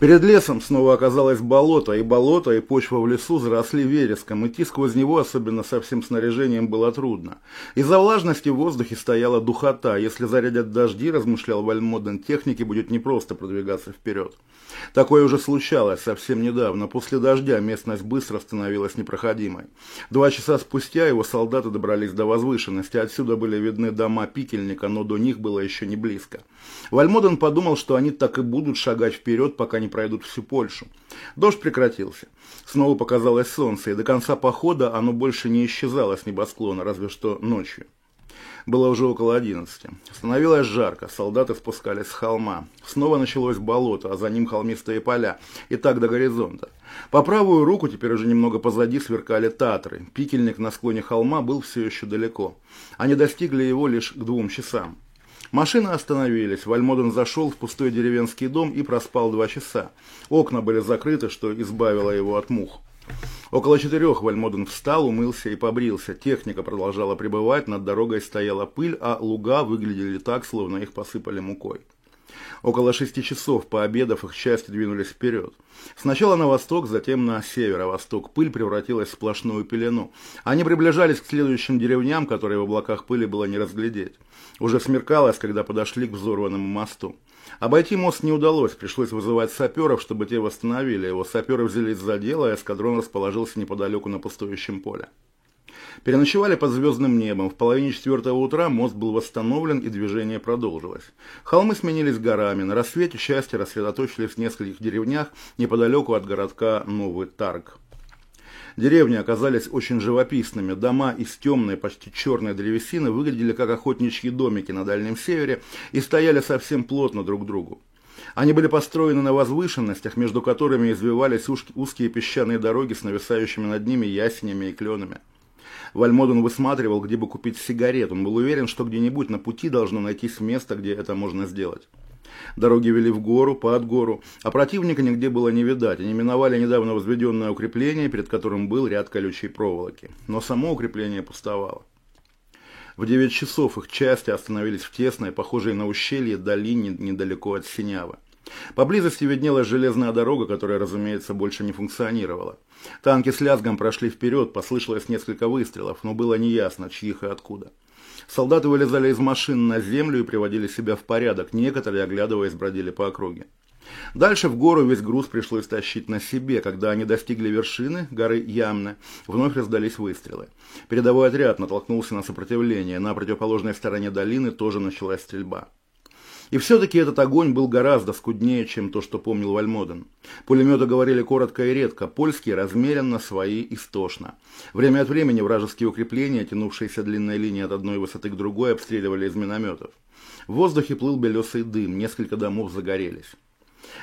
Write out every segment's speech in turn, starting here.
Перед лесом снова оказалось болото, и болото, и почва в лесу заросли вереском. Идти сквозь него, особенно со всем снаряжением, было трудно. Из-за влажности в воздухе стояла духота. Если зарядят дожди, размышлял Вальмоден, технике будет непросто продвигаться вперед. Такое уже случалось совсем недавно. После дождя местность быстро становилась непроходимой. Два часа спустя его солдаты добрались до возвышенности. Отсюда были видны дома пикельника, но до них было еще не близко. Вальмоден подумал, что они так и будут шагать вперед, пока не пройдут всю Польшу. Дождь прекратился. Снова показалось солнце, и до конца похода оно больше не исчезало с небосклона, разве что ночью. Было уже около одиннадцати. Становилось жарко, солдаты спускались с холма. Снова началось болото, а за ним холмистые поля. И так до горизонта. По правую руку, теперь уже немного позади, сверкали Татры. Пикельник на склоне холма был все еще далеко. Они достигли его лишь к двум часам. Машины остановились. Вальмоден зашел в пустой деревенский дом и проспал два часа. Окна были закрыты, что избавило его от мух. Около четырех Вальмоден встал, умылся и побрился. Техника продолжала пребывать, над дорогой стояла пыль, а луга выглядели так, словно их посыпали мукой. Около шести часов, пообедав, их части двинулись вперед. Сначала на восток, затем на северо-восток. Пыль превратилась в сплошную пелену. Они приближались к следующим деревням, которые в облаках пыли было не разглядеть. Уже смеркалось, когда подошли к взорванному мосту. Обойти мост не удалось, пришлось вызывать саперов, чтобы те восстановили его. Саперы взялись за дело, и эскадрон расположился неподалеку на пустующем поле. Переночевали под звездным небом. В половине четвертого утра мост был восстановлен и движение продолжилось. Холмы сменились горами. На рассвете части рассредоточились в нескольких деревнях неподалеку от городка Новый Тарг. Деревни оказались очень живописными. Дома из темной, почти черной древесины выглядели как охотничьи домики на Дальнем Севере и стояли совсем плотно друг к другу. Они были построены на возвышенностях, между которыми извивались узкие песчаные дороги с нависающими над ними ясенями и кленами. Вальмоден высматривал, где бы купить сигарет. Он был уверен, что где-нибудь на пути должно найтись место, где это можно сделать. Дороги вели в гору, под гору, а противника нигде было не видать. Они миновали недавно возведенное укрепление, перед которым был ряд колючей проволоки. Но само укрепление пустовало. В девять часов их части остановились в тесной, похожей на ущелье, долине недалеко от Синявы. Поблизости виднелась железная дорога, которая, разумеется, больше не функционировала. Танки с лязгом прошли вперед, послышалось несколько выстрелов, но было неясно, чьих и откуда. Солдаты вылезали из машин на землю и приводили себя в порядок, некоторые, оглядываясь, бродили по округе. Дальше в гору весь груз пришлось тащить на себе. Когда они достигли вершины, горы Ямны, вновь раздались выстрелы. Передовой отряд натолкнулся на сопротивление. На противоположной стороне долины тоже началась стрельба. И все-таки этот огонь был гораздо скуднее, чем то, что помнил Вальмоден. Пулеметы говорили коротко и редко, польские размеренно, свои истошно. Время от времени вражеские укрепления, тянувшиеся длинной линией от одной высоты к другой, обстреливали из минометов. В воздухе плыл белесый дым, несколько домов загорелись.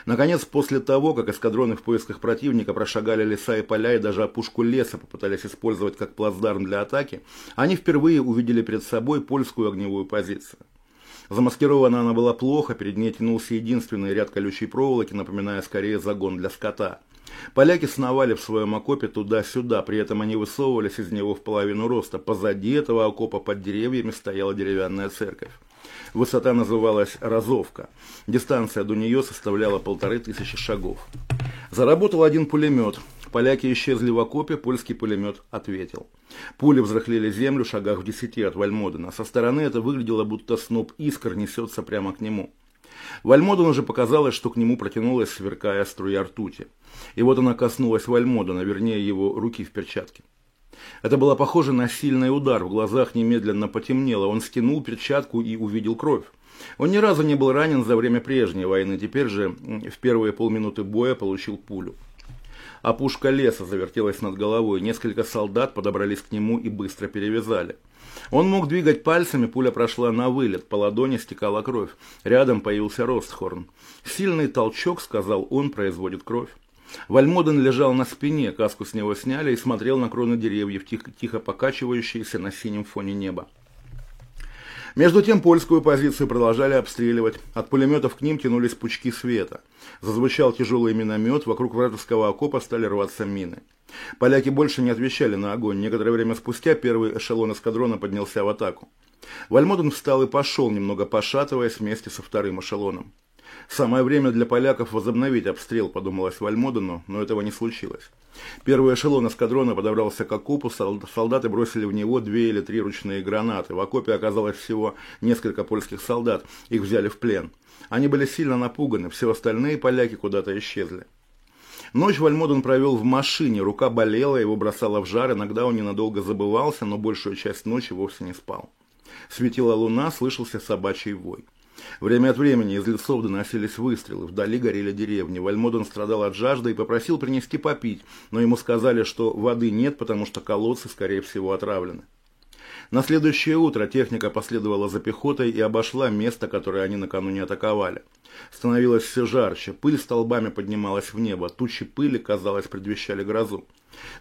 Наконец, после того, как эскадроны в поисках противника прошагали леса и поля и даже опушку леса попытались использовать как плацдарм для атаки, они впервые увидели перед собой польскую огневую позицию. Замаскирована она была плохо, перед ней тянулся единственный ряд колючей проволоки, напоминая скорее загон для скота. Поляки сновали в своем окопе туда-сюда, при этом они высовывались из него в половину роста. Позади этого окопа под деревьями стояла деревянная церковь. Высота называлась Розовка. Дистанция до нее составляла полторы тысячи шагов. Заработал один пулемет. Поляки исчезли в окопе, польский пулемет ответил. Пули взрыхлили землю в шагах в десяти от Вальмодена. Со стороны это выглядело, будто сноп искр несется прямо к нему. Вальмодену же показалось, что к нему протянулась сверкая струя ртути. И вот она коснулась Вальмодена, вернее его руки в перчатке. Это было похоже на сильный удар, в глазах немедленно потемнело. Он стянул перчатку и увидел кровь. Он ни разу не был ранен за время прежней войны, теперь же в первые полминуты боя получил пулю. Опушка леса завертелась над головой, несколько солдат подобрались к нему и быстро перевязали. Он мог двигать пальцами, пуля прошла на вылет, по ладони стекала кровь. Рядом появился Ростхорн. «Сильный толчок», — сказал он, — «производит кровь». Вальмоден лежал на спине, каску с него сняли и смотрел на кроны деревьев, тихо, тихо покачивающиеся на синем фоне неба. Между тем польскую позицию продолжали обстреливать. От пулеметов к ним тянулись пучки света. Зазвучал тяжелый миномет, вокруг вражеского окопа стали рваться мины. Поляки больше не отвечали на огонь. Некоторое время спустя первый эшелон эскадрона поднялся в атаку. Вальмоден встал и пошел, немного пошатываясь вместе со вторым эшелоном. Самое время для поляков возобновить обстрел, подумалось Вальмодену, но этого не случилось. Первый эшелон эскадрона подобрался к окопу, солдаты бросили в него две или три ручные гранаты. В окопе оказалось всего несколько польских солдат, их взяли в плен. Они были сильно напуганы, все остальные поляки куда-то исчезли. Ночь Вальмоден провел в машине, рука болела, его бросало в жар, иногда он ненадолго забывался, но большую часть ночи вовсе не спал. Светила луна, слышался собачий вой. Время от времени из лесов доносились выстрелы, вдали горели деревни. Вальмоден страдал от жажды и попросил принести попить, но ему сказали, что воды нет, потому что колодцы, скорее всего, отравлены. На следующее утро техника последовала за пехотой и обошла место, которое они накануне атаковали. Становилось все жарче, пыль столбами поднималась в небо, тучи пыли, казалось, предвещали грозу.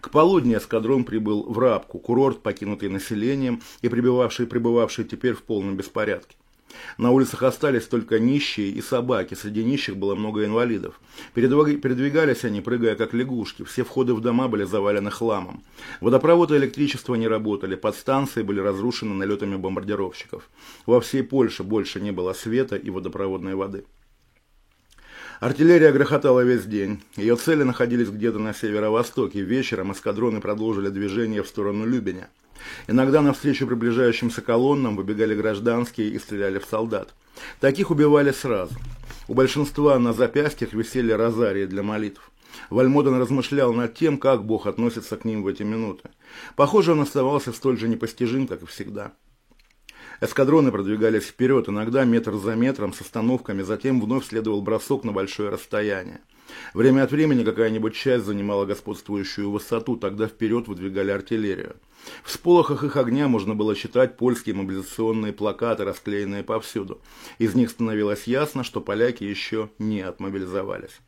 К полудню эскадрон прибыл в Рабку, курорт, покинутый населением и пребывавший пребывавший теперь в полном беспорядке. На улицах остались только нищие и собаки, среди нищих было много инвалидов. Передвигались они, прыгая как лягушки, все входы в дома были завалены хламом. Водопровод и электричество не работали, подстанции были разрушены налетами бомбардировщиков. Во всей Польше больше не было света и водопроводной воды. Артиллерия грохотала весь день. Ее цели находились где-то на северо-востоке. Вечером эскадроны продолжили движение в сторону Любеня. Иногда навстречу приближающимся колоннам выбегали гражданские и стреляли в солдат. Таких убивали сразу. У большинства на запястьях висели розарии для молитв. Вальмоден размышлял над тем, как Бог относится к ним в эти минуты. Похоже, он оставался столь же непостижим, как и всегда. Эскадроны продвигались вперед, иногда метр за метром, с остановками, затем вновь следовал бросок на большое расстояние. Время от времени какая-нибудь часть занимала господствующую высоту, тогда вперед выдвигали артиллерию. В сполохах их огня можно было читать польские мобилизационные плакаты, расклеенные повсюду. Из них становилось ясно, что поляки еще не отмобилизовались.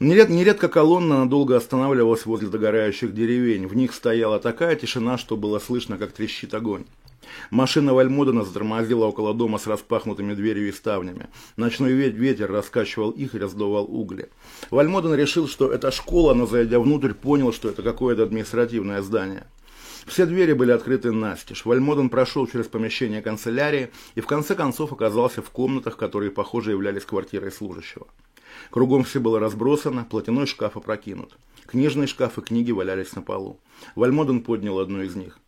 Неред, нередко колонна надолго останавливалась возле догорающих деревень. В них стояла такая тишина, что было слышно, как трещит огонь. Машина Вальмодена затормозила около дома с распахнутыми дверью и ставнями. Ночной ветер раскачивал их и раздувал угли. Вальмоден решил, что это школа, но зайдя внутрь, понял, что это какое-то административное здание. Все двери были открыты настежь. Вальмоден прошел через помещение канцелярии и в конце концов оказался в комнатах, которые, похоже, являлись квартирой служащего. Кругом все было разбросано, платяной шкаф опрокинут. Книжный шкаф и книги валялись на полу. Вальмоден поднял одну из них.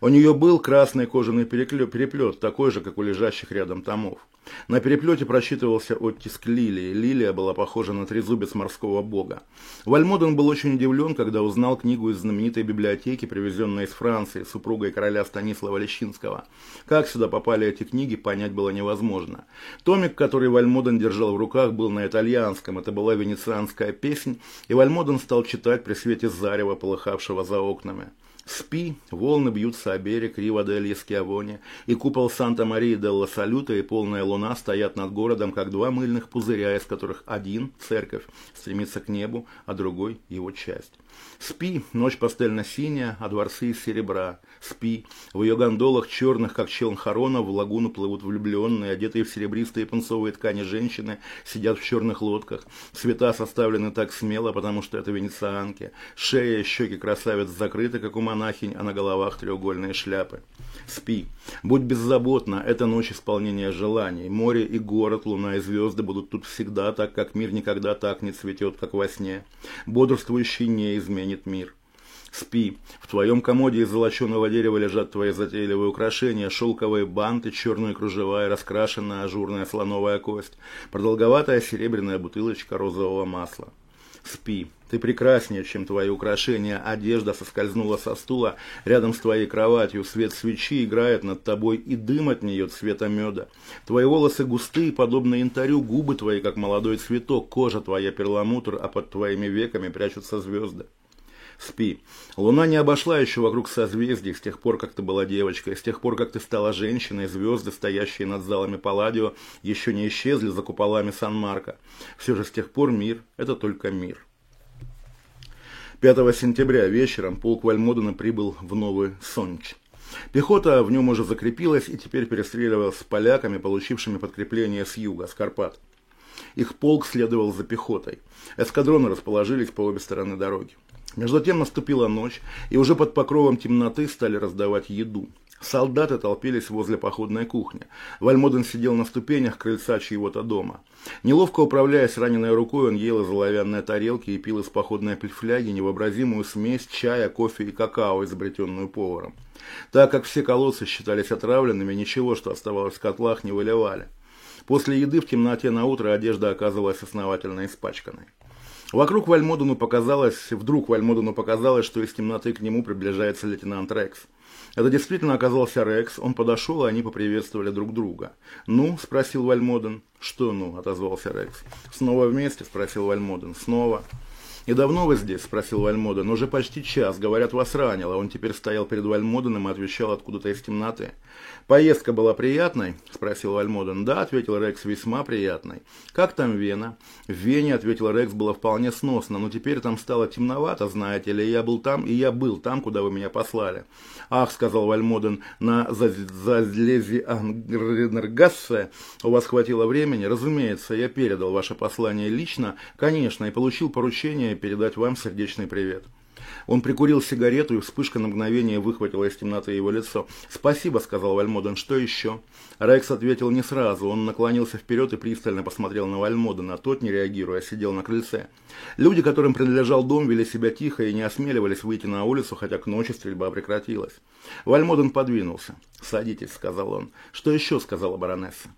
У нее был красный кожаный переплет, такой же, как у лежащих рядом томов. На переплете просчитывался оттиск лилии. Лилия была похожа на трезубец морского бога. Вальмоден был очень удивлен, когда узнал книгу из знаменитой библиотеки, привезенной из Франции, супругой короля Станислава Лещинского. Как сюда попали эти книги, понять было невозможно. Томик, который Вальмоден держал в руках, был на итальянском. Это была венецианская песнь, и Вальмоден стал читать при свете зарева, полыхавшего за окнами. Спи, волны бьются о берег Рива дель Скиавоне, и купол Санта-Марии делла Салюта и полная луна стоят над городом, как два мыльных пузыря, из которых один, церковь, стремится к небу, а другой – его часть. Спи, ночь пастельно-синяя, а дворцы из серебра. Спи, в ее гондолах черных, как челн Харона, в лагуну плывут влюбленные, одетые в серебристые пунцовые ткани женщины, сидят в черных лодках. Цвета составлены так смело, потому что это венецианки. Шея и щеки красавиц закрыты, как у монахинь, а на головах треугольные шляпы. Спи, будь беззаботна, это ночь исполнения желаний. Море и город, луна и звезды будут тут всегда, так как мир никогда так не цветет, как во сне. Бодрствующий не изменит мир. Спи. В твоем комоде из золоченого дерева лежат твои затейливые украшения, шелковые банты, черные кружева и раскрашенная ажурная слоновая кость, продолговатая серебряная бутылочка розового масла. Спи. Ты прекраснее, чем твои украшения. Одежда соскользнула со стула рядом с твоей кроватью. Свет свечи играет над тобой, и дым от нее цвета меда. Твои волосы густые, подобно янтарю, губы твои, как молодой цветок, кожа твоя перламутр, а под твоими веками прячутся звезды. Спи. Луна не обошла еще вокруг созвездий с тех пор, как ты была девочкой, с тех пор, как ты стала женщиной, звезды, стоящие над залами Палладио, еще не исчезли за куполами Сан-Марко. Все же с тех пор мир – это только мир. 5 сентября вечером полк Вальмодена прибыл в Новый Сонч. Пехота в нем уже закрепилась и теперь перестреливалась с поляками, получившими подкрепление с юга, с Карпат. Их полк следовал за пехотой. Эскадроны расположились по обе стороны дороги. Между тем наступила ночь, и уже под покровом темноты стали раздавать еду. Солдаты толпились возле походной кухни. Вальмоден сидел на ступенях крыльца чьего-то дома. Неловко управляясь раненой рукой, он ел из оловянной тарелки и пил из походной пельфляги невообразимую смесь чая, кофе и какао, изобретенную поваром. Так как все колодцы считались отравленными, ничего, что оставалось в котлах, не выливали. После еды в темноте на утро одежда оказывалась основательно испачканной. Вокруг Вальмодену показалось, вдруг Вальмодену показалось, что из темноты к нему приближается лейтенант Рекс. Это действительно оказался Рекс, он подошел, и они поприветствовали друг друга. «Ну?» – спросил Вальмоден. «Что «ну?» – отозвался Рекс. «Снова вместе?» – спросил Вальмоден. «Снова?» «И давно вы здесь?» – спросил Вальмоден. «Уже почти час. Говорят, вас ранило». Он теперь стоял перед Вальмоденом и отвечал откуда-то из темноты. «Поездка была приятной?» – спросил Вальмоден. «Да», – ответил Рекс, – «весьма приятной». «Как там Вена?» «В Вене», – ответил Рекс, – «было вполне сносно, но теперь там стало темновато, знаете ли. Я был там, и я был там, куда вы меня послали». «Ах», – сказал Вальмоден, – «на Зазлези Ангренергассе у вас хватило времени?» «Разумеется, я передал ваше послание лично, конечно, и получил поручение передать вам сердечный привет». Он прикурил сигарету, и вспышка на мгновение выхватила из темноты его лицо. «Спасибо», — сказал Вальмоден. «Что еще?» Рекс ответил не сразу. Он наклонился вперед и пристально посмотрел на Вальмодена. Тот, не реагируя, сидел на крыльце. Люди, которым принадлежал дом, вели себя тихо и не осмеливались выйти на улицу, хотя к ночи стрельба прекратилась. Вальмоден подвинулся. «Садитесь», — сказал он. «Что еще?» — сказала баронесса.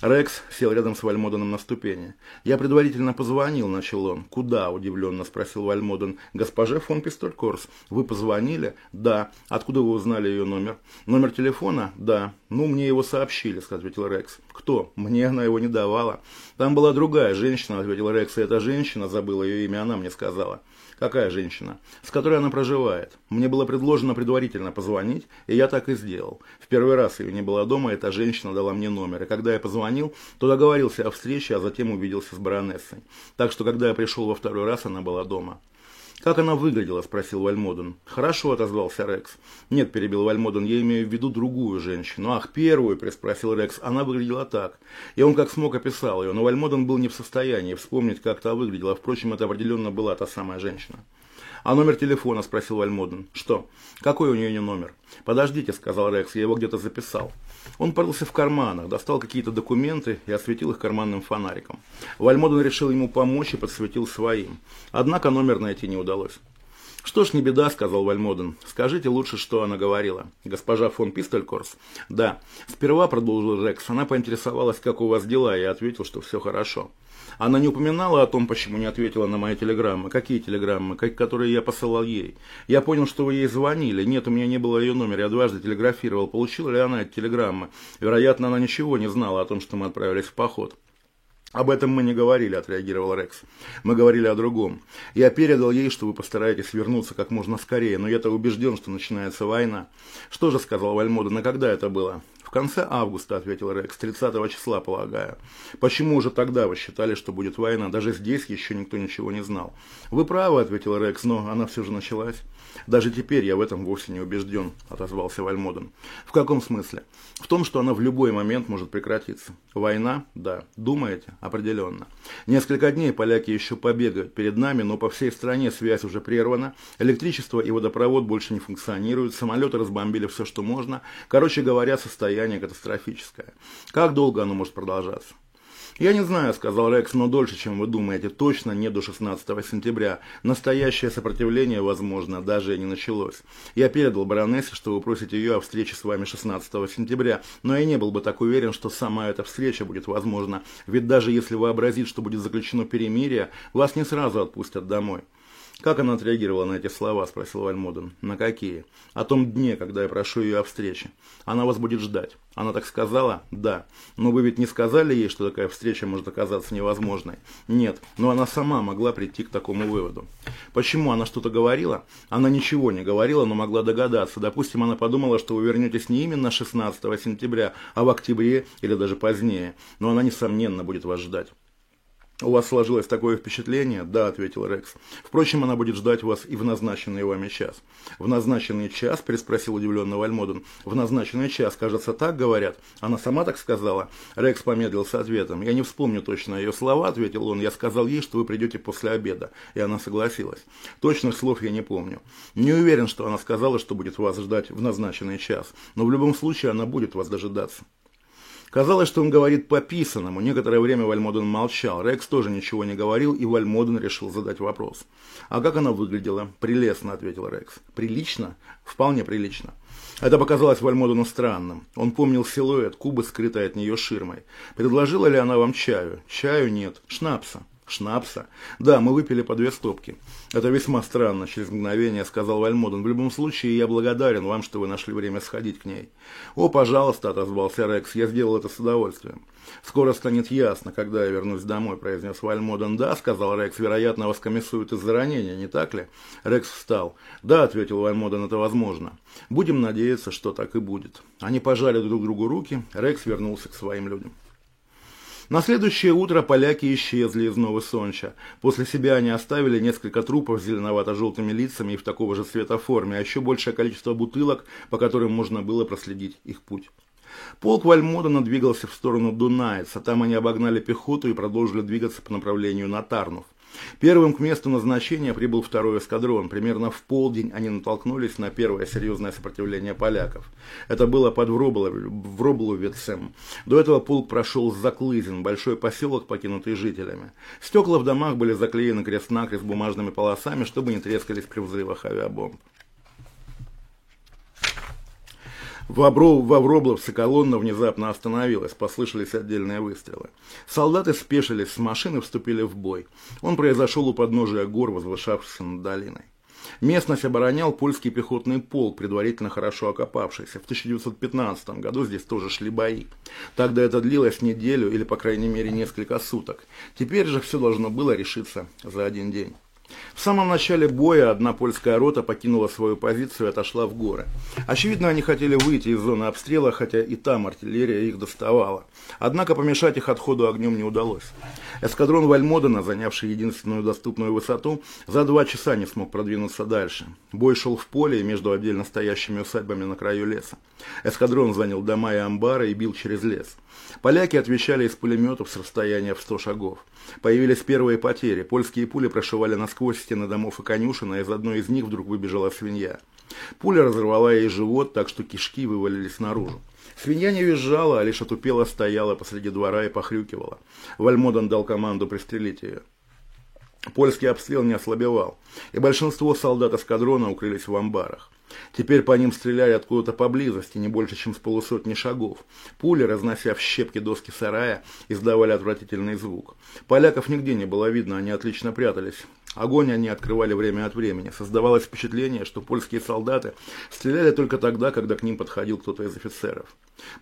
Рекс сел рядом с Вальмоденом на ступени. «Я предварительно позвонил», — начал он. «Куда?» — удивленно спросил Вальмоден. «Госпоже фон Пистолькорс. Вы позвонили?» «Да». «Откуда вы узнали ее номер?» «Номер телефона?» «Да». «Ну, мне его сообщили», — ответил Рекс. «Кто?» «Мне она его не давала». «Там была другая женщина», — ответил Рекс. «И эта женщина, забыла ее имя, она мне сказала». Какая женщина? С которой она проживает. Мне было предложено предварительно позвонить, и я так и сделал. В первый раз ее не было дома, эта женщина дала мне номер. И когда я позвонил, то договорился о встрече, а затем увиделся с баронессой. Так что, когда я пришел во второй раз, она была дома. «Как она выглядела?» – спросил Вальмоден. «Хорошо», – отозвался Рекс. «Нет», – перебил Вальмоден, – «я имею в виду другую женщину». «Ах, первую?» – приспросил Рекс. «Она выглядела так». И он как смог описал ее, но Вальмоден был не в состоянии вспомнить, как та выглядела. Впрочем, это определенно была та самая женщина. «А номер телефона?» – спросил Вальмоден. «Что? Какой у нее номер?» «Подождите», – сказал Рекс, – «я его где-то записал». Он порылся в карманах, достал какие-то документы и осветил их карманным фонариком. Вальмоден решил ему помочь и подсветил своим. Однако номер найти не удалось. «Что ж, не беда», — сказал Вальмоден. «Скажите лучше, что она говорила». «Госпожа фон Пистолькорс?» «Да». Сперва, продолжил Рекс, она поинтересовалась, как у вас дела, и ответил, что все хорошо. Она не упоминала о том, почему не ответила на мои телеграммы. Какие телеграммы? Как, которые я посылал ей. Я понял, что вы ей звонили. Нет, у меня не было ее номера. Я дважды телеграфировал. Получила ли она эти телеграммы? Вероятно, она ничего не знала о том, что мы отправились в поход. «Об этом мы не говорили», – отреагировал Рекс. «Мы говорили о другом. Я передал ей, что вы постараетесь вернуться как можно скорее, но я-то убежден, что начинается война». «Что же», – сказал Вальмода, – «на когда это было?» «В конце августа», – ответил Рекс, – «30 числа, полагаю». «Почему уже тогда вы считали, что будет война? Даже здесь еще никто ничего не знал». «Вы правы», – ответил Рекс, – «но она все же началась». «Даже теперь я в этом вовсе не убежден», – отозвался Вальмоден. «В каком смысле?» «В том, что она в любой момент может прекратиться». «Война? Да. Думаете?» «Определенно». Несколько дней поляки еще побегают перед нами, но по всей стране связь уже прервана, электричество и водопровод больше не функционируют, самолеты разбомбили все, что можно. Короче говоря, состояние состояние катастрофическое. Как долго оно может продолжаться? «Я не знаю», — сказал Рекс, — «но дольше, чем вы думаете, точно не до 16 сентября. Настоящее сопротивление, возможно, даже и не началось. Я передал баронессе, что вы просите ее о встрече с вами 16 сентября, но я не был бы так уверен, что сама эта встреча будет возможна, ведь даже если вообразить, что будет заключено перемирие, вас не сразу отпустят домой». «Как она отреагировала на эти слова?» – спросил Вальмоден. «На какие?» «О том дне, когда я прошу ее о встрече. Она вас будет ждать». «Она так сказала?» «Да». «Но вы ведь не сказали ей, что такая встреча может оказаться невозможной?» «Нет, но она сама могла прийти к такому выводу». «Почему? Она что-то говорила?» «Она ничего не говорила, но могла догадаться. Допустим, она подумала, что вы вернетесь не именно 16 сентября, а в октябре или даже позднее. Но она, несомненно, будет вас ждать». «У вас сложилось такое впечатление?» «Да», — ответил Рекс. «Впрочем, она будет ждать вас и в назначенный вами час». «В назначенный час?» – переспросил удивленный Вальмоден. «В назначенный час, кажется, так говорят. Она сама так сказала?» Рекс помедлил с ответом. «Я не вспомню точно ее слова», – ответил он. «Я сказал ей, что вы придете после обеда». И она согласилась. Точных слов я не помню. Не уверен, что она сказала, что будет вас ждать в назначенный час. Но в любом случае она будет вас дожидаться. Казалось, что он говорит по писанному. Некоторое время Вальмоден молчал. Рекс тоже ничего не говорил, и Вальмоден решил задать вопрос. «А как она выглядела?» «Прелестно», — ответил Рекс. «Прилично?» «Вполне прилично». Это показалось Вальмодену странным. Он помнил силуэт, кубы, скрытой от нее ширмой. Предложила ли она вам чаю? Чаю нет. Шнапса. Шнапса? Да, мы выпили по две стопки. Это весьма странно, через мгновение сказал Вальмоден. В любом случае, я благодарен вам, что вы нашли время сходить к ней. О, пожалуйста, отозвался Рекс, я сделал это с удовольствием. Скоро станет ясно, когда я вернусь домой, произнес Вальмоден. Да, сказал Рекс, вероятно, вас комиссуют из-за ранения, не так ли? Рекс встал. Да, ответил Вальмоден, это возможно. Будем надеяться, что так и будет. Они пожали друг другу руки, Рекс вернулся к своим людям. На следующее утро поляки исчезли из Новой Сонча. После себя они оставили несколько трупов с зеленовато-желтыми лицами и в такого же цвета форме, а еще большее количество бутылок, по которым можно было проследить их путь. Полк Вальмодена двигался в сторону Дунайца, там они обогнали пехоту и продолжили двигаться по направлению на Тарнов. Первым к месту назначения прибыл второй эскадрон. Примерно в полдень они натолкнулись на первое серьезное сопротивление поляков. Это было под Вробловецем. До этого полк прошел Заклызин, большой поселок, покинутый жителями. Стекла в домах были заклеены крест-накрест бумажными полосами, чтобы не трескались при взрывах авиабомб. В Авробловце колонна внезапно остановилась, послышались отдельные выстрелы. Солдаты спешились с машины, вступили в бой. Он произошел у подножия гор, возвышавшихся над долиной. Местность оборонял польский пехотный полк, предварительно хорошо окопавшийся. В 1915 году здесь тоже шли бои. Тогда это длилось неделю или, по крайней мере, несколько суток. Теперь же все должно было решиться за один день. В самом начале боя одна польская рота покинула свою позицию и отошла в горы. Очевидно, они хотели выйти из зоны обстрела, хотя и там артиллерия их доставала. Однако помешать их отходу огнем не удалось. Эскадрон Вальмодена, занявший единственную доступную высоту, за два часа не смог продвинуться дальше. Бой шел в поле и между отдельно стоящими усадьбами на краю леса. Эскадрон занял дома и амбары и бил через лес. Поляки отвечали из пулеметов с расстояния в 100 шагов. Появились первые потери. Польские пули прошивали насквозь стены домов и конюшен, а из одной из них вдруг выбежала свинья. Пуля разорвала ей живот, так что кишки вывалились наружу. Свинья не визжала, а лишь отупела стояла посреди двора и похрюкивала. Вальмодан дал команду пристрелить ее. Польский обстрел не ослабевал, и большинство солдат эскадрона укрылись в амбарах. Теперь по ним стреляли откуда-то поблизости, не больше, чем с полусотни шагов. Пули, разнося в щепки доски сарая, издавали отвратительный звук. Поляков нигде не было видно, они отлично прятались. Огонь они открывали время от времени. Создавалось впечатление, что польские солдаты стреляли только тогда, когда к ним подходил кто-то из офицеров.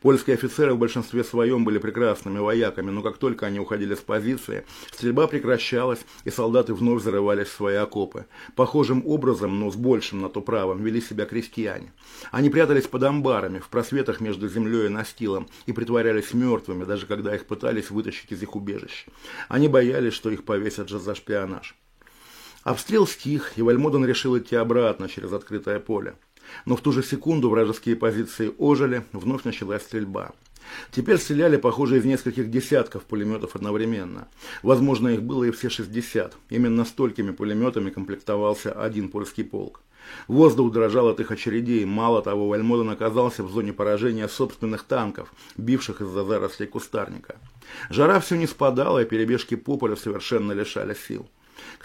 Польские офицеры в большинстве своем были прекрасными вояками, но как только они уходили с позиции, стрельба прекращалась, и солдаты вновь зарывались в свои окопы. Похожим образом, но с большим на то правом, вели себя крестьяне. Они прятались под амбарами, в просветах между землей и настилом, и притворялись мертвыми, даже когда их пытались вытащить из их убежищ. Они боялись, что их повесят же за шпионаж. Обстрел стих, и Вальмоден решил идти обратно через открытое поле. Но в ту же секунду вражеские позиции ожили, вновь началась стрельба. Теперь стреляли, похоже, из нескольких десятков пулеметов одновременно. Возможно, их было и все 60. Именно столькими пулеметами комплектовался один польский полк. Воздух дрожал от их очередей. Мало того, Вальмоден оказался в зоне поражения собственных танков, бивших из-за зарослей кустарника. Жара все не спадала, и перебежки по полю совершенно лишали сил.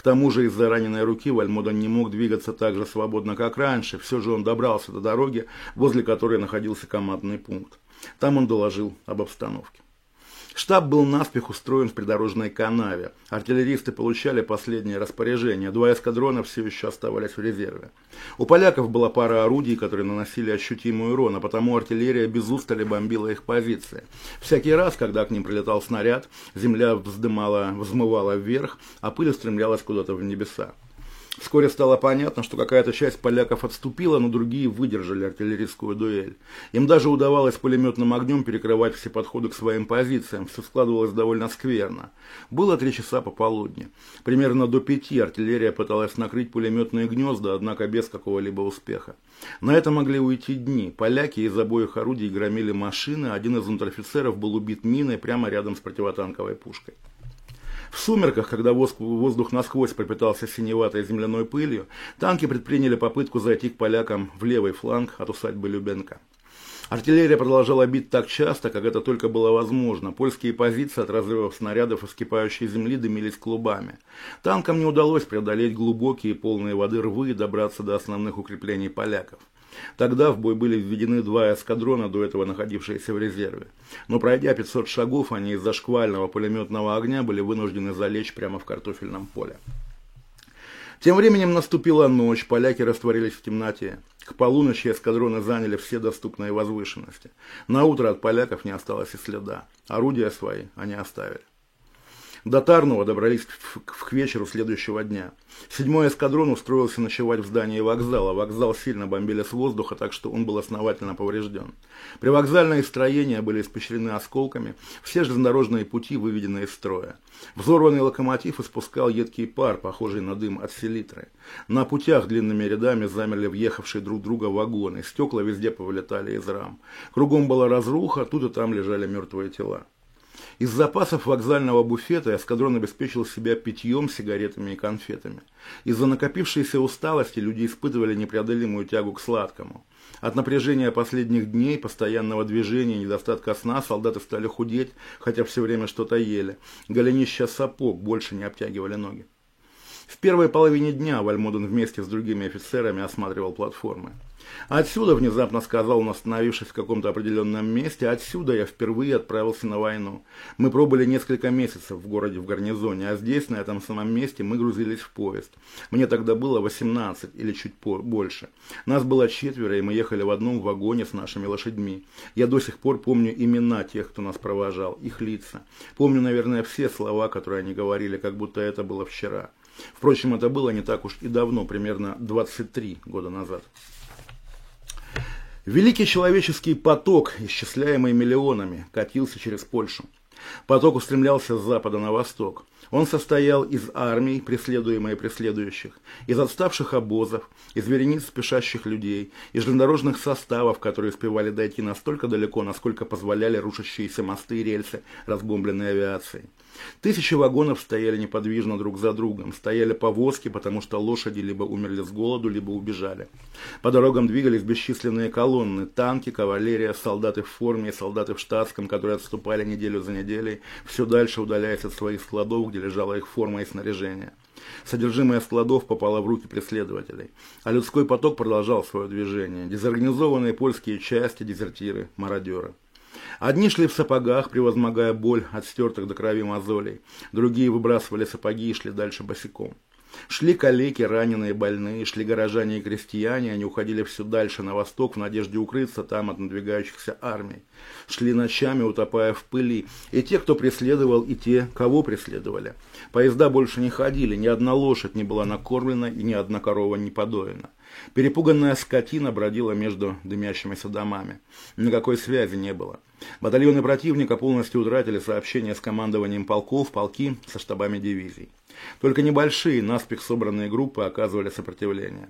К тому же из-за раненой руки Вальмодон не мог двигаться так же свободно, как раньше. Все же он добрался до дороги, возле которой находился командный пункт. Там он доложил об обстановке. Штаб был наспех устроен в придорожной канаве. Артиллеристы получали последние распоряжения. Два эскадрона все еще оставались в резерве. У поляков была пара орудий, которые наносили ощутимый урон, а потому артиллерия без устали бомбила их позиции. Всякий раз, когда к ним прилетал снаряд, земля вздымала, взмывала вверх, а пыль устремлялась куда-то в небеса. Вскоре стало понятно, что какая-то часть поляков отступила, но другие выдержали артиллерийскую дуэль. Им даже удавалось пулеметным огнем перекрывать все подходы к своим позициям, все складывалось довольно скверно. Было три часа пополудни. Примерно до пяти артиллерия пыталась накрыть пулеметные гнезда, однако без какого-либо успеха. На это могли уйти дни. Поляки из обоих орудий громили машины, один из унтер-офицеров был убит миной прямо рядом с противотанковой пушкой. В сумерках, когда воздух насквозь пропитался синеватой земляной пылью, танки предприняли попытку зайти к полякам в левый фланг от усадьбы Любенко. Артиллерия продолжала бить так часто, как это только было возможно. Польские позиции от разрывов снарядов из кипающей земли дымились клубами. Танкам не удалось преодолеть глубокие полные воды рвы и добраться до основных укреплений поляков. Тогда в бой были введены два эскадрона, до этого находившиеся в резерве. Но пройдя 500 шагов, они из-за шквального пулеметного огня были вынуждены залечь прямо в картофельном поле. Тем временем наступила ночь, поляки растворились в темноте. К полуночи эскадроны заняли все доступные возвышенности. На утро от поляков не осталось и следа. Орудия свои они оставили. До Тарнова добрались к вечеру следующего дня. Седьмой эскадрон устроился ночевать в здании вокзала. Вокзал сильно бомбили с воздуха, так что он был основательно поврежден. Привокзальные строения были испещрены осколками, все железнодорожные пути выведены из строя. Взорванный локомотив испускал едкий пар, похожий на дым от селитры. На путях длинными рядами замерли въехавшие друг друга вагоны, стекла везде повылетали из рам. Кругом была разруха, тут и там лежали мертвые тела. Из запасов вокзального буфета эскадрон обеспечил себя питьем, сигаретами и конфетами. Из-за накопившейся усталости люди испытывали непреодолимую тягу к сладкому. От напряжения последних дней, постоянного движения, недостатка сна солдаты стали худеть, хотя все время что-то ели. Голенища сапог больше не обтягивали ноги. В первой половине дня Вальмоден вместе с другими офицерами осматривал платформы. Отсюда, внезапно сказал он, остановившись в каком-то определенном месте, отсюда я впервые отправился на войну. Мы пробыли несколько месяцев в городе в гарнизоне, а здесь, на этом самом месте, мы грузились в поезд. Мне тогда было 18 или чуть больше. Нас было четверо, и мы ехали в одном вагоне с нашими лошадьми. Я до сих пор помню имена тех, кто нас провожал, их лица. Помню, наверное, все слова, которые они говорили, как будто это было вчера. Впрочем, это было не так уж и давно, примерно 23 года назад. Великий человеческий поток, исчисляемый миллионами, катился через Польшу. Поток устремлялся с запада на восток. Он состоял из армий, преследуемой преследующих, из отставших обозов, из верениц спешащих людей, из железнодорожных составов, которые успевали дойти настолько далеко, насколько позволяли рушащиеся мосты и рельсы, разбомбленные авиацией. Тысячи вагонов стояли неподвижно друг за другом, стояли повозки, потому что лошади либо умерли с голоду, либо убежали. По дорогам двигались бесчисленные колонны, танки, кавалерия, солдаты в форме, солдаты в штатском, которые отступали неделю за неделей, все дальше удаляясь от своих складов, где лежала их форма и снаряжение. Содержимое складов попало в руки преследователей, а людской поток продолжал свое движение. Дезорганизованные польские части, дезертиры, мародеры. Одни шли в сапогах, превозмогая боль от стертых до крови мозолей. Другие выбрасывали сапоги и шли дальше босиком. Шли калеки, раненые, больные, шли горожане и крестьяне, они уходили все дальше на восток в надежде укрыться там от надвигающихся армий. Шли ночами, утопая в пыли, и те, кто преследовал, и те, кого преследовали. Поезда больше не ходили, ни одна лошадь не была накормлена и ни одна корова не подоена. Перепуганная скотина бродила между дымящимися домами. Никакой связи не было. Батальоны противника полностью утратили сообщения с командованием полков, полки со штабами дивизий. Только небольшие, наспех собранные группы оказывали сопротивление.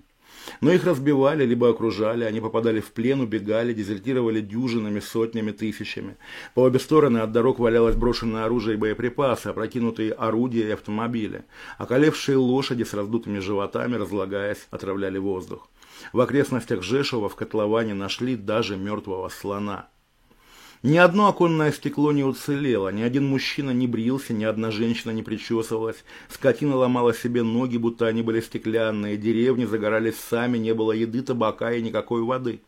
Но их разбивали, либо окружали, они попадали в плен, убегали, дезертировали дюжинами, сотнями, тысячами. По обе стороны от дорог валялось брошенное оружие и боеприпасы, опрокинутые орудия и автомобили. Околевшие лошади с раздутыми животами, разлагаясь, отравляли воздух. В окрестностях Жешева в котловане нашли даже мертвого слона. Ни одно оконное стекло не уцелело, ни один мужчина не брился, ни одна женщина не причесывалась. Скотина ломала себе ноги, будто они были стеклянные, деревни загорались сами, не было еды, табака и никакой воды.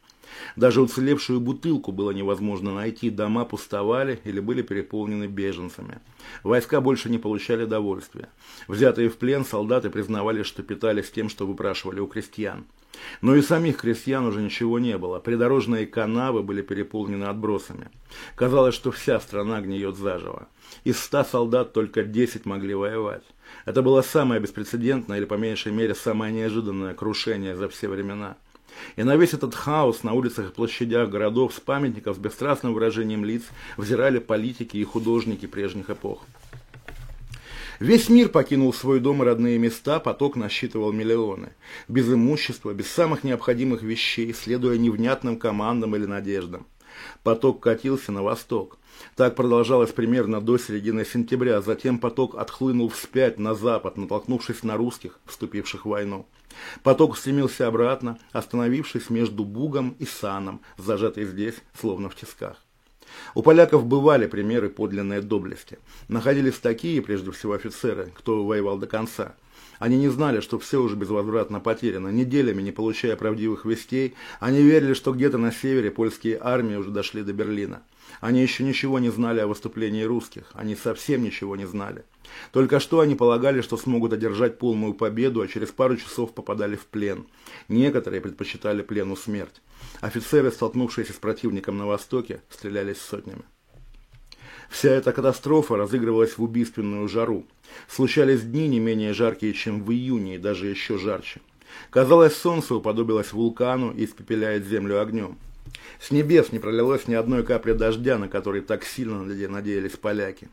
Даже уцелевшую бутылку было невозможно найти, дома пустовали или были переполнены беженцами. Войска больше не получали довольствия. Взятые в плен солдаты признавали, что питались тем, что выпрашивали у крестьян. Но и самих крестьян уже ничего не было. Придорожные канавы были переполнены отбросами. Казалось, что вся страна гниет заживо. Из ста солдат только десять могли воевать. Это было самое беспрецедентное или, по меньшей мере, самое неожиданное крушение за все времена. И на весь этот хаос на улицах и площадях городов с памятников с бесстрастным выражением лиц взирали политики и художники прежних эпох. Весь мир покинул свой дом и родные места, поток насчитывал миллионы. Без имущества, без самых необходимых вещей, следуя невнятным командам или надеждам. Поток катился на восток. Так продолжалось примерно до середины сентября, затем поток отхлынул вспять на запад, натолкнувшись на русских, вступивших в войну. Поток стремился обратно, остановившись между Бугом и Саном, зажатый здесь, словно в тисках. У поляков бывали примеры подлинной доблести. Находились такие, прежде всего офицеры, кто воевал до конца. Они не знали, что все уже безвозвратно потеряно. Неделями, не получая правдивых вестей, они верили, что где-то на севере польские армии уже дошли до Берлина. Они еще ничего не знали о выступлении русских. Они совсем ничего не знали. Только что они полагали, что смогут одержать полную победу, а через пару часов попадали в плен. Некоторые предпочитали плену смерть. Офицеры, столкнувшиеся с противником на востоке, стрелялись сотнями. Вся эта катастрофа разыгрывалась в убийственную жару. Случались дни не менее жаркие, чем в июне, и даже еще жарче. Казалось, солнце уподобилось вулкану и испепеляет землю огнем. С небес не пролилось ни одной капли дождя, на который так сильно надеялись поляки.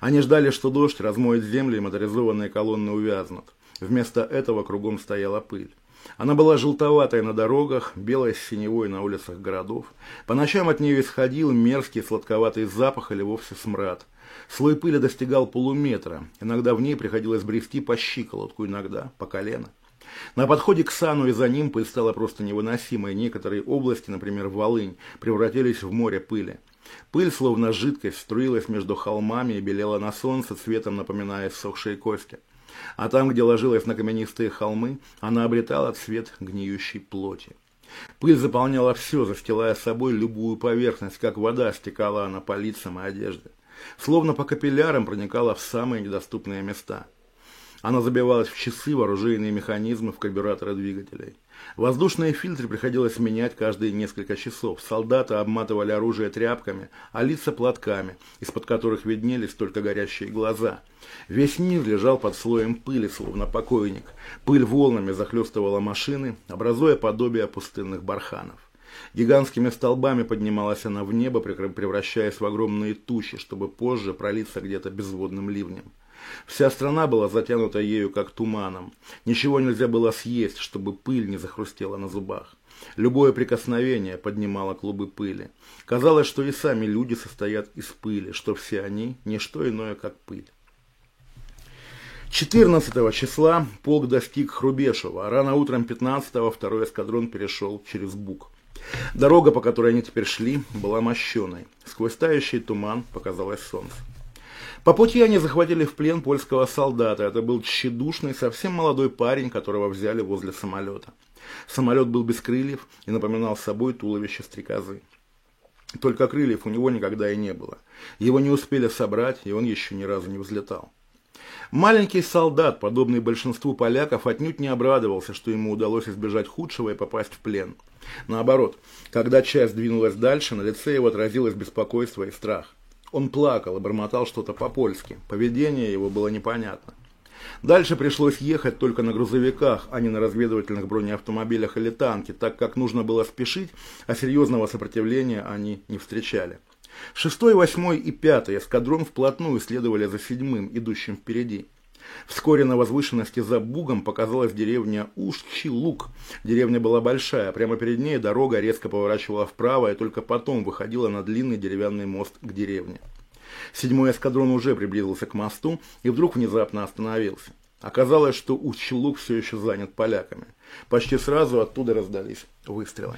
Они ждали, что дождь размоет землю и моторизованные колонны увязнут. Вместо этого кругом стояла пыль. Она была желтоватой на дорогах, белой с синевой на улицах городов. По ночам от нее исходил мерзкий сладковатый запах или вовсе смрад. Слой пыли достигал полуметра. Иногда в ней приходилось брести по щиколотку, иногда по колено. На подходе к Сану и за ним пыль стала просто невыносимой. Некоторые области, например, Волынь, превратились в море пыли. Пыль, словно жидкость, струилась между холмами и белела на солнце, цветом напоминая сохшие кости. А там, где ложилась на каменистые холмы, она обретала цвет гниющей плоти. Пыль заполняла все, застилая собой любую поверхность, как вода стекала она по лицам и одежде. Словно по капиллярам проникала в самые недоступные места. Она забивалась в часы, вооруженные механизмы, в карбюраторы двигателей. Воздушные фильтры приходилось менять каждые несколько часов. Солдаты обматывали оружие тряпками, а лица платками, из-под которых виднелись только горящие глаза. Весь мир лежал под слоем пыли, словно покойник. Пыль волнами захлестывала машины, образуя подобие пустынных барханов. Гигантскими столбами поднималась она в небо, превращаясь в огромные тучи, чтобы позже пролиться где-то безводным ливнем. Вся страна была затянута ею как туманом. Ничего нельзя было съесть, чтобы пыль не захрустела на зубах. Любое прикосновение поднимало клубы пыли. Казалось, что и сами люди состоят из пыли, что все они – не что иное, как пыль. 14 числа полк достиг Хрубешева, а рано утром 15-го второй эскадрон перешел через Буг. Дорога, по которой они теперь шли, была мощеной. Сквозь тающий туман показалось солнце. По пути они захватили в плен польского солдата. Это был тщедушный, совсем молодой парень, которого взяли возле самолета. Самолет был без крыльев и напоминал собой туловище стрекозы. Только крыльев у него никогда и не было. Его не успели собрать, и он еще ни разу не взлетал. Маленький солдат, подобный большинству поляков, отнюдь не обрадовался, что ему удалось избежать худшего и попасть в плен. Наоборот, когда часть двинулась дальше, на лице его отразилось беспокойство и страх. Он плакал и бормотал что-то по-польски. Поведение его было непонятно. Дальше пришлось ехать только на грузовиках, а не на разведывательных бронеавтомобилях или танке, так как нужно было спешить, а серьезного сопротивления они не встречали. Шестой, восьмой и пятый эскадрон вплотную следовали за седьмым, идущим впереди. Вскоре на возвышенности за Бугом показалась деревня Ушчи-Лук. Деревня была большая, прямо перед ней дорога резко поворачивала вправо и только потом выходила на длинный деревянный мост к деревне. Седьмой эскадрон уже приблизился к мосту и вдруг внезапно остановился. Оказалось, что Ушчи-Лук все еще занят поляками. Почти сразу оттуда раздались выстрелы.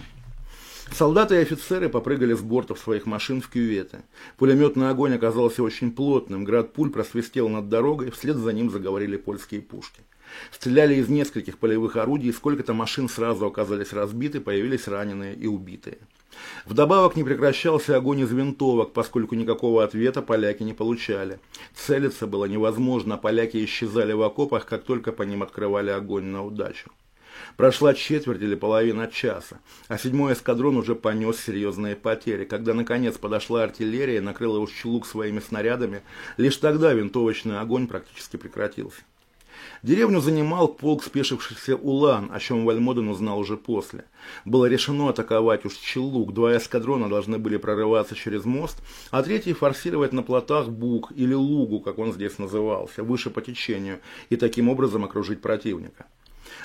Солдаты и офицеры попрыгали с бортов своих машин в кюветы. Пулеметный огонь оказался очень плотным, град пуль просвистел над дорогой, вслед за ним заговорили польские пушки. Стреляли из нескольких полевых орудий, сколько-то машин сразу оказались разбиты, появились раненые и убитые. Вдобавок не прекращался огонь из винтовок, поскольку никакого ответа поляки не получали. Целиться было невозможно, а поляки исчезали в окопах, как только по ним открывали огонь на удачу. Прошла четверть или половина часа, а седьмой эскадрон уже понес серьезные потери. Когда наконец подошла артиллерия и накрыла Ущелук своими снарядами, лишь тогда винтовочный огонь практически прекратился. Деревню занимал полк спешившихся улан, о чем Вальмоден узнал уже после. Было решено атаковать Ущелук, два эскадрона должны были прорываться через мост, а третий форсировать на плотах Буг или Лугу, как он здесь назывался, выше по течению, и таким образом окружить противника.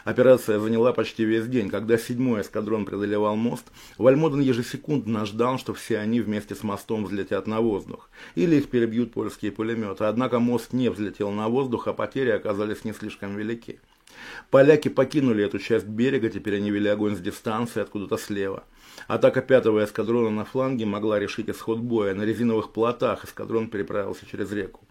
Операция заняла почти весь день. Когда седьмой эскадрон преодолевал мост, Вальмоден ежесекундно ждал, что все они вместе с мостом взлетят на воздух. Или их перебьют польские пулеметы. Однако мост не взлетел на воздух, а потери оказались не слишком велики. Поляки покинули эту часть берега, теперь они вели огонь с дистанции откуда-то слева. Атака пятого эскадрона на фланге могла решить исход боя. На резиновых плотах эскадрон переправился через реку.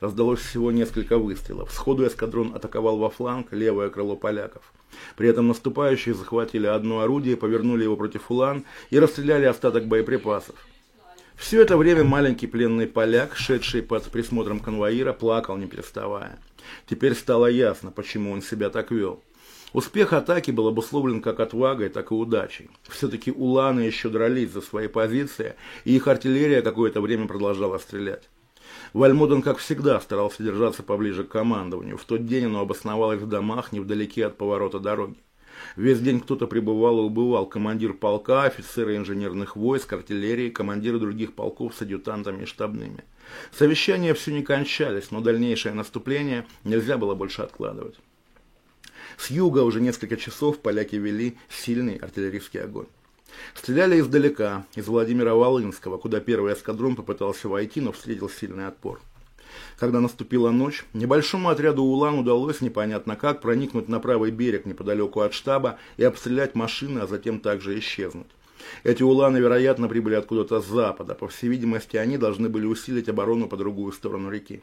Раздалось всего несколько выстрелов. Сходу эскадрон атаковал во фланг левое крыло поляков. При этом наступающие захватили одно орудие, повернули его против улан и расстреляли остаток боеприпасов. Все это время маленький пленный поляк, шедший под присмотром конвоира, плакал не переставая. Теперь стало ясно, почему он себя так вел. Успех атаки был обусловлен как отвагой, так и удачей. Все-таки уланы еще дрались за свои позиции, и их артиллерия какое-то время продолжала стрелять. Вальмоден, как всегда, старался держаться поближе к командованию. В тот день оно обосновалось в домах невдалеке от поворота дороги. Весь день кто-то прибывал и убывал. Командир полка, офицеры инженерных войск, артиллерии, командиры других полков с адъютантами и штабными. Совещания все не кончались, но дальнейшее наступление нельзя было больше откладывать. С юга уже несколько часов поляки вели сильный артиллерийский огонь. Стреляли издалека, из Владимира Волынского, куда первый эскадрон попытался войти, но встретил сильный отпор. Когда наступила ночь, небольшому отряду Улан удалось непонятно как проникнуть на правый берег неподалеку от штаба и обстрелять машины, а затем также исчезнуть. Эти уланы, вероятно, прибыли откуда-то с запада. По всей видимости, они должны были усилить оборону по другую сторону реки.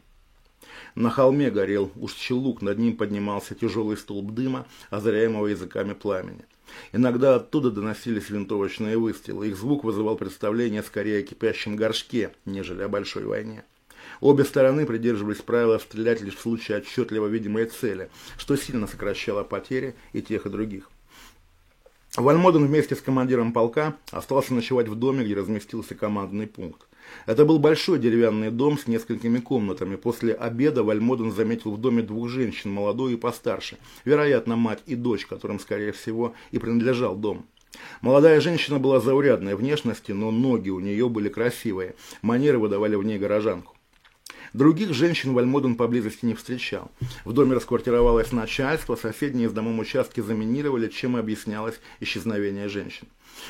На холме горел ущелук, над ним поднимался тяжелый столб дыма, озаряемого языками пламени. Иногда оттуда доносились винтовочные выстрелы. Их звук вызывал представление скорее о кипящем горшке, нежели о большой войне. Обе стороны придерживались правила стрелять лишь в случае отчетливо видимой цели, что сильно сокращало потери и тех, и других. Вальмоден вместе с командиром полка остался ночевать в доме, где разместился командный пункт. Это был большой деревянный дом с несколькими комнатами. После обеда Вальмоден заметил в доме двух женщин, молодой и постарше, вероятно, мать и дочь, которым, скорее всего, и принадлежал дом. Молодая женщина была заурядной внешности, но ноги у нее были красивые, манеры выдавали в ней горожанку. Других женщин Вальмоден поблизости не встречал. В доме расквартировалось начальство, соседние с домом участки заминировали, чем и объяснялось исчезновение женщин.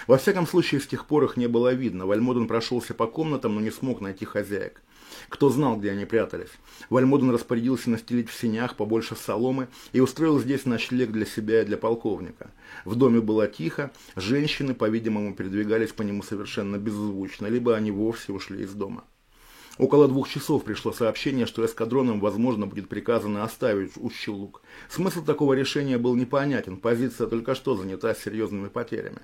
Во всяком случае, с тех пор их не было видно. Вальмоден прошелся по комнатам, но не смог найти хозяек. Кто знал, где они прятались? Вальмоден распорядился настелить в синях побольше соломы и устроил здесь ночлег для себя и для полковника. В доме было тихо, женщины, по-видимому, передвигались по нему совершенно беззвучно, либо они вовсе ушли из дома. Около двух часов пришло сообщение, что эскадронам, возможно, будет приказано оставить Ущелук. Смысл такого решения был непонятен, позиция только что занята серьезными потерями.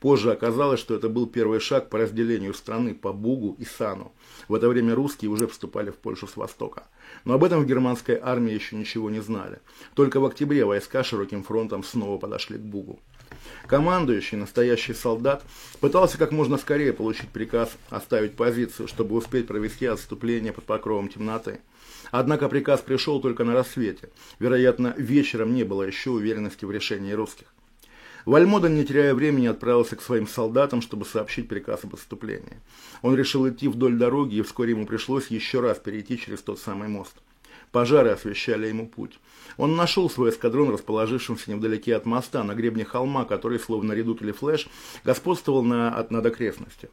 Позже оказалось, что это был первый шаг по разделению страны по Бугу и Сану. В это время русские уже вступали в Польшу с востока. Но об этом в германской армии еще ничего не знали. Только в октябре войска широким фронтом снова подошли к Бугу. Командующий, настоящий солдат, пытался как можно скорее получить приказ оставить позицию, чтобы успеть провести отступление под покровом темноты. Однако приказ пришел только на рассвете. Вероятно, вечером не было еще уверенности в решении русских. Вальмоден, не теряя времени, отправился к своим солдатам, чтобы сообщить приказ об отступлении. Он решил идти вдоль дороги, и вскоре ему пришлось еще раз перейти через тот самый мост. Пожары освещали ему путь. Он нашел свой эскадрон, расположившимся невдалеке от моста, на гребне холма, который, словно редут или флеш, господствовал на, от, над окрестностью.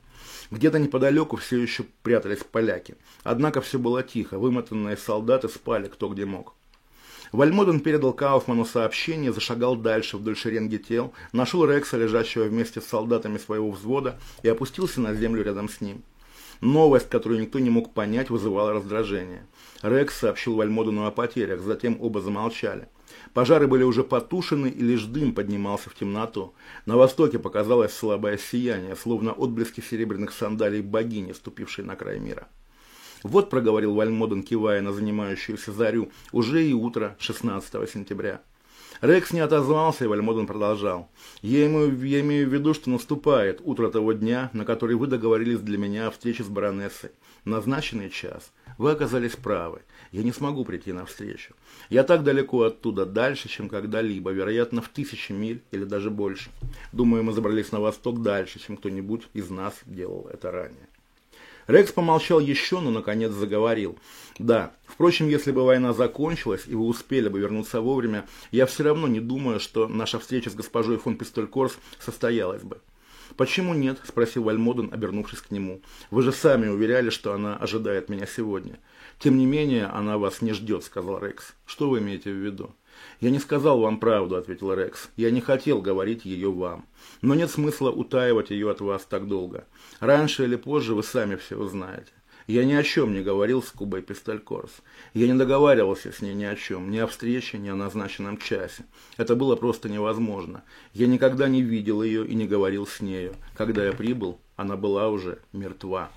Где-то неподалеку все еще прятались поляки. Однако все было тихо, вымотанные солдаты спали кто где мог. Вальмоден передал Кауфману сообщение, зашагал дальше вдоль шеренги тел, нашел Рекса, лежащего вместе с солдатами своего взвода, и опустился на землю рядом с ним. Новость, которую никто не мог понять, вызывала раздражение. Рекс сообщил Вальмодену о потерях, затем оба замолчали. Пожары были уже потушены, и лишь дым поднимался в темноту. На востоке показалось слабое сияние, словно отблески серебряных сандалий богини, ступившей на край мира. «Вот», — проговорил Вальмоден, кивая на занимающуюся зарю, — «уже и утро 16 сентября». Рекс не отозвался, и Вальмоден продолжал. Я имею, я имею в виду, что наступает утро того дня, на который вы договорились для меня о встрече с баронессой. Назначенный час. Вы оказались правы. Я не смогу прийти навстречу. Я так далеко оттуда, дальше, чем когда-либо, вероятно, в тысячи миль или даже больше. Думаю, мы забрались на восток дальше, чем кто-нибудь из нас делал это ранее. Рекс помолчал еще, но наконец заговорил. Да, впрочем, если бы война закончилась, и вы успели бы вернуться вовремя, я все равно не думаю, что наша встреча с госпожой фон Пистолькорс состоялась бы. «Почему нет?» – спросил Вальмоден, обернувшись к нему. «Вы же сами уверяли, что она ожидает меня сегодня». «Тем не менее, она вас не ждет», – сказал Рекс. «Что вы имеете в виду?» «Я не сказал вам правду», – ответил Рекс. «Я не хотел говорить ее вам. Но нет смысла утаивать ее от вас так долго. Раньше или позже вы сами все узнаете. Я ни о чем не говорил с Кубой Пистолькорс. Я не договаривался с ней ни о чем, ни о встрече, ни о назначенном часе. Это было просто невозможно. Я никогда не видел ее и не говорил с нею. Когда я прибыл, она была уже мертва.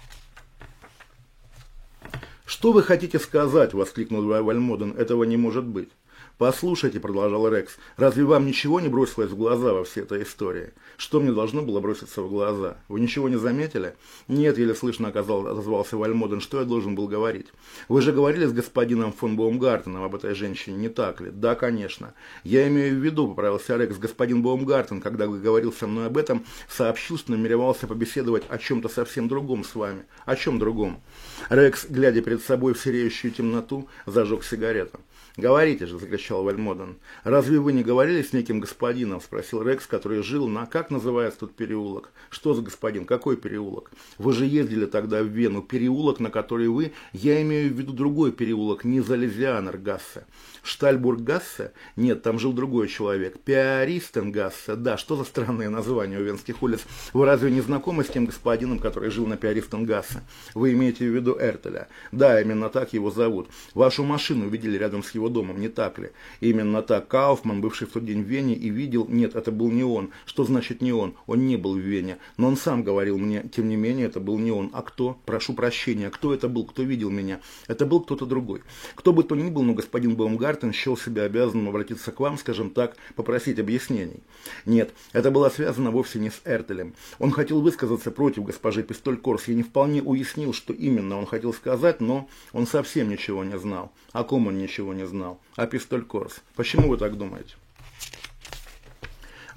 «Что вы хотите сказать?» – воскликнул Вальмоден. «Этого не может быть». «Послушайте», – продолжал Рекс, – «разве вам ничего не бросилось в глаза во всей этой истории? Что мне должно было броситься в глаза? Вы ничего не заметили?» «Нет», – еле слышно оказал, отозвался Вальмоден, – «что я должен был говорить?» «Вы же говорили с господином фон Баумгартеном об этой женщине, не так ли?» «Да, конечно». «Я имею в виду», – поправился Рекс, – «господин Баумгартен, когда вы говорил со мной об этом, сообщил, что намеревался побеседовать о чем-то совсем другом с вами». «О чем другом?» Рекс, глядя перед собой в сереющую темноту, зажег сигарету. «Говорите же», – закричал Вальмоден. «Разве вы не говорили с неким господином?» – спросил Рекс, который жил на... Как называется тут переулок? Что за господин? Какой переулок? Вы же ездили тогда в Вену. Переулок, на который вы... Я имею в виду другой переулок, не Залезианер-Гассе. Штальбург-Гассе? Нет, там жил другой человек. Пиаристен-Гассе. Да, что за странное название у венских улиц? Вы разве не знакомы с тем господином, который жил на Пиаристен-Гассе? Вы имеете в виду Эртеля? Да, именно так его зовут. Вашу машину видели рядом с его домом, не так ли? Именно так Кауфман, бывший в тот день в Вене, и видел, нет, это был не он. Что значит не он? Он не был в Вене. Но он сам говорил мне, тем не менее, это был не он. А кто? Прошу прощения, кто это был, кто видел меня? Это был кто-то другой. Кто бы то ни был, но господин Баумгар Мартин счел себя обязанным обратиться к вам, скажем так, попросить объяснений. Нет, это было связано вовсе не с Эртелем. Он хотел высказаться против госпожи Пистоль-Корс. Я не вполне уяснил, что именно он хотел сказать, но он совсем ничего не знал. О ком он ничего не знал? О Пистоль-Корс. Почему вы так думаете?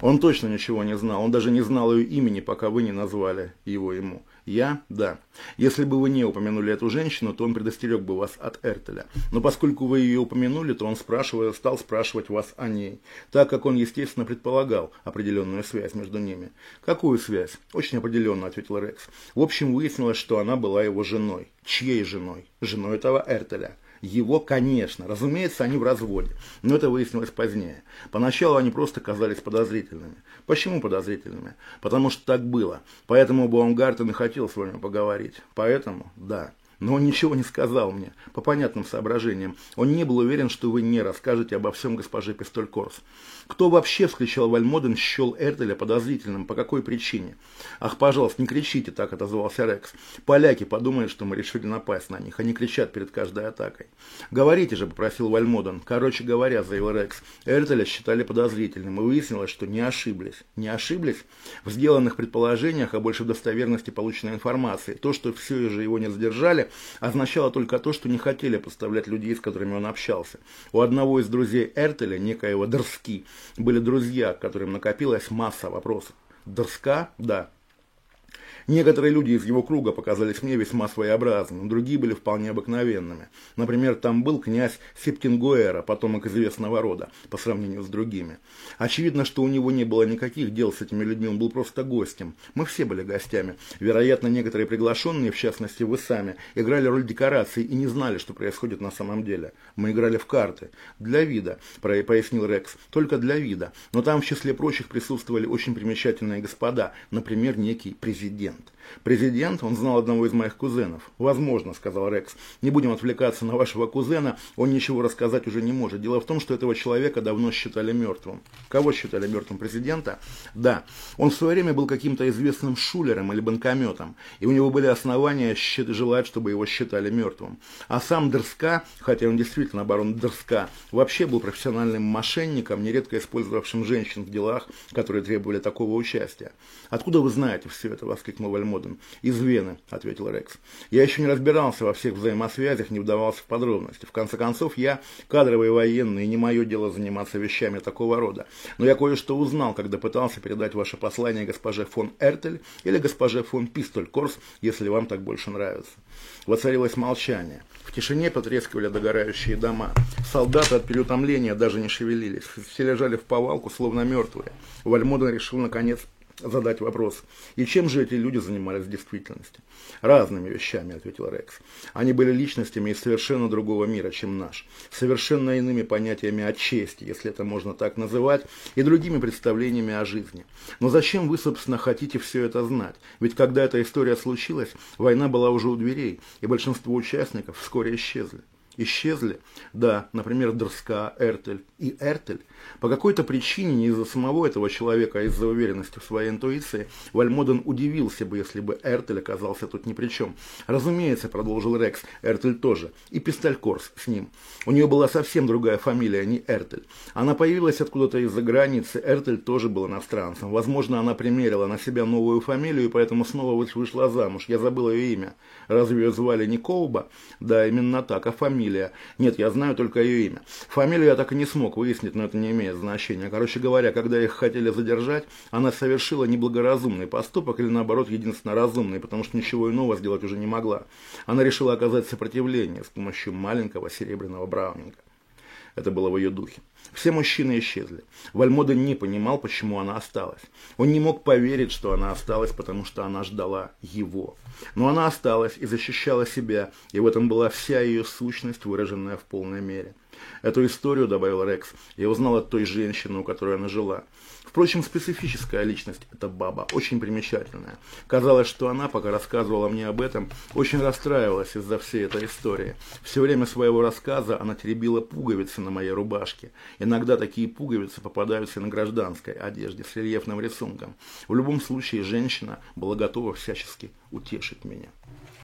Он точно ничего не знал, он даже не знал ее имени, пока вы не назвали его ему. Я? Да. Если бы вы не упомянули эту женщину, то он предостерег бы вас от Эртеля. Но поскольку вы ее упомянули, то он спрашивая, стал спрашивать вас о ней, так как он, естественно, предполагал определенную связь между ними. Какую связь? Очень определенно, ответил Рекс. В общем, выяснилось, что она была его женой. Чьей женой? Женой этого Эртеля. Его, конечно. Разумеется, они в разводе. Но это выяснилось позднее. Поначалу они просто казались подозрительными. Почему подозрительными? Потому что так было. Поэтому Баумгартен и хотел с вами поговорить. Поэтому, да. Но он ничего не сказал мне, по понятным соображениям. Он не был уверен, что вы не расскажете обо всем госпоже Пистолькорс. Кто вообще, вскричал Вальмоден, счел Эртеля подозрительным? По какой причине? Ах, пожалуйста, не кричите, так отозвался Рекс. Поляки подумают, что мы решили напасть на них. Они кричат перед каждой атакой. Говорите же, попросил Вальмоден. Короче говоря, заявил Рекс, Эртеля считали подозрительным, и выяснилось, что не ошиблись. Не ошиблись? В сделанных предположениях, а больше в достоверности полученной информации. То, что все же его не задержали, означало только то, что не хотели поставлять людей, с которыми он общался. У одного из друзей Эртеля, некоего Дорски, были друзья, к которым накопилась масса вопросов. Дорска? Да. Некоторые люди из его круга показались мне весьма своеобразными, другие были вполне обыкновенными. Например, там был князь Септингуэра, потомок известного рода, по сравнению с другими. Очевидно, что у него не было никаких дел с этими людьми, он был просто гостем. Мы все были гостями. Вероятно, некоторые приглашенные, в частности вы сами, играли роль декорации и не знали, что происходит на самом деле. Мы играли в карты. Для вида, пояснил Рекс, только для вида. Но там в числе прочих присутствовали очень примечательные господа, например, некий президент. Президент. Президент, он знал одного из моих кузенов. Возможно, сказал Рекс. Не будем отвлекаться на вашего кузена, он ничего рассказать уже не может. Дело в том, что этого человека давно считали мертвым. Кого считали мертвым? Президента? Да. Он в свое время был каким-то известным шулером или банкометом, и у него были основания желать, чтобы его считали мертвым. А сам Дерска, хотя он действительно барон Дерска, вообще был профессиональным мошенником, нередко использовавшим женщин в делах, которые требовали такого участия. «Откуда вы знаете все это?» – воскликнул Вальмоден. «Из Вены», – ответил Рекс. «Я еще не разбирался во всех взаимосвязях, не вдавался в подробности. В конце концов, я кадровый военный, и не мое дело заниматься вещами такого рода. Но я кое-что узнал, когда пытался передать ваше послание госпоже фон Эртель или госпоже фон Пистолькорс, если вам так больше нравится». Воцарилось молчание. В тишине потрескивали догорающие дома. Солдаты от переутомления даже не шевелились. Все лежали в повалку, словно мертвые. Вальмоден решил, наконец, задать вопрос. И чем же эти люди занимались в действительности? Разными вещами, ответил Рекс. Они были личностями из совершенно другого мира, чем наш. Совершенно иными понятиями о чести, если это можно так называть, и другими представлениями о жизни. Но зачем вы, собственно, хотите все это знать? Ведь когда эта история случилась, война была уже у дверей, и большинство участников вскоре исчезли исчезли. Да, например, Дорска, Эртель и Эртель. По какой-то причине, не из-за самого этого человека, а из-за уверенности в своей интуиции, Вальмоден удивился бы, если бы Эртель оказался тут ни при чем. Разумеется, продолжил Рекс, Эртель тоже. И Пистолькорс с ним. У нее была совсем другая фамилия, не Эртель. Она появилась откуда-то из-за границы. Эртель тоже был иностранцем. Возможно, она примерила на себя новую фамилию и поэтому снова вышла замуж. Я забыл ее имя. Разве ее звали не Коуба? Да, именно так. А фамилия? Фамилия. Нет, я знаю только ее имя. Фамилию я так и не смог выяснить, но это не имеет значения. Короче говоря, когда их хотели задержать, она совершила неблагоразумный поступок или наоборот единственно разумный, потому что ничего иного сделать уже не могла. Она решила оказать сопротивление с помощью маленького серебряного браунинга. Это было в ее духе. Все мужчины исчезли. Вальмода не понимал, почему она осталась. Он не мог поверить, что она осталась, потому что она ждала его. Но она осталась и защищала себя, и в этом была вся ее сущность, выраженная в полной мере. Эту историю, добавил Рекс, я узнал от той женщины, у которой она жила. Впрочем, специфическая личность эта баба, очень примечательная. Казалось, что она, пока рассказывала мне об этом, очень расстраивалась из-за всей этой истории. Все время своего рассказа она теребила пуговицы на моей рубашке. Иногда такие пуговицы попадаются на гражданской одежде с рельефным рисунком. В любом случае, женщина была готова всячески утешить меня.